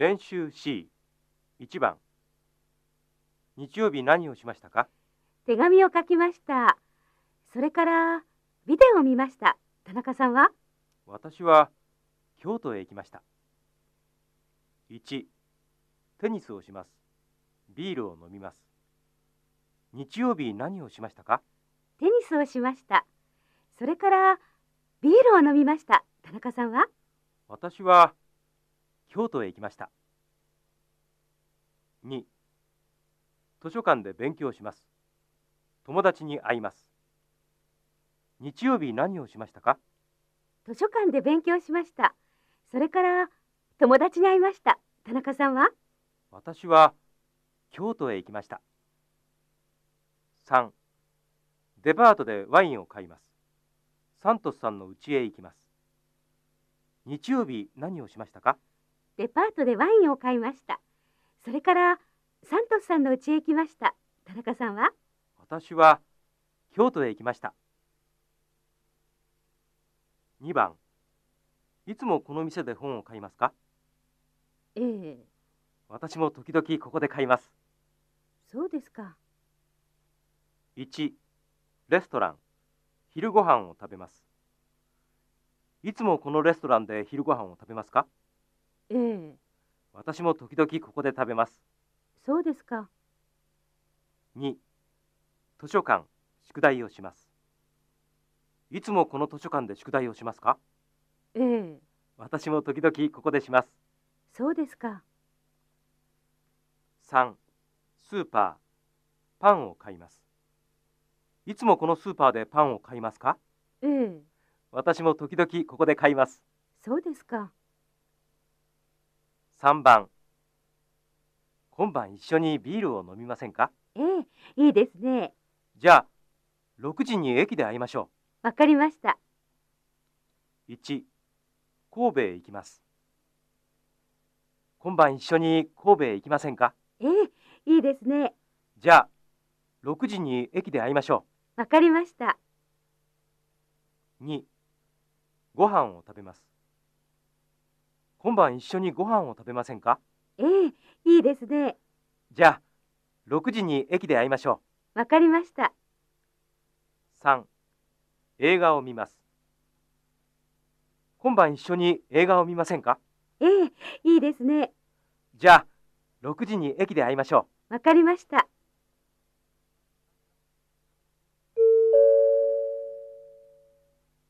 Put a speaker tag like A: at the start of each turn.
A: 練習 C1 番日曜日何をしましたか？
B: 手紙を書きました。それから、ビデオを見ました。田中さんは？
A: 私は京都へ行きました1テニスをしますビールを飲みます日曜日何をしましたか？
B: テニスをしました。それから、ビールを飲みました。田中さんは？
A: 私は京都へ行きました。2図書館で勉強します。友達に会います。日曜日何をしましたか？
B: 図書館で勉強しました。それから、友達に会いました。田中さんは？
A: 私は京都へ行きました。3デパートでワインを買います。サントスさんの家へ行きます。日曜日何をしましたか？
B: デパートでワインを買いました。それから、サントスさんの家へ行きました。田中さんは？
A: 私は京都へ行きました。2番。いつもこの店で本を買いますか？
B: ええ、
A: 私も時々ここで買います。
B: そうですか。
A: 1レストラン。昼ご飯を食べます。いつもこのレストランで昼ご飯を食べますか？
B: ええ、
A: 私も時々ここで食べます。
B: そうですか。
A: 2図書館宿題をします。いつもこの図書館で宿題をしますか？
B: ええ、
A: 私も時々ここでします。
B: そうですか。
A: 3スーパーパンを買います。いつもこのスーパーでパンを買いますか？
B: ええ、
A: 私も時々ここで買います。
B: そうですか。
A: 3番今晩一緒にビールを飲みませんか？
B: ええ、いいですね。
A: じゃあ6時に駅で会いましょ
B: わかりました。
A: う1神戸へ行きます今晩一緒に神戸へ行きませんか？
B: ええ、いいですね。
A: じゃあ6時に駅で会いましょ
B: わかりました。
A: う2ご飯を食べます今晩一緒にご飯を食べませんか？
B: ええ、いいですね。
A: じゃあ6時に駅で会いましょ
B: わかりました。
A: う3映画を見ます今晩一緒に映画を見ませんか？
B: ええ、いいですね。
A: じゃあ6時に駅で会いましょう
B: わかりました。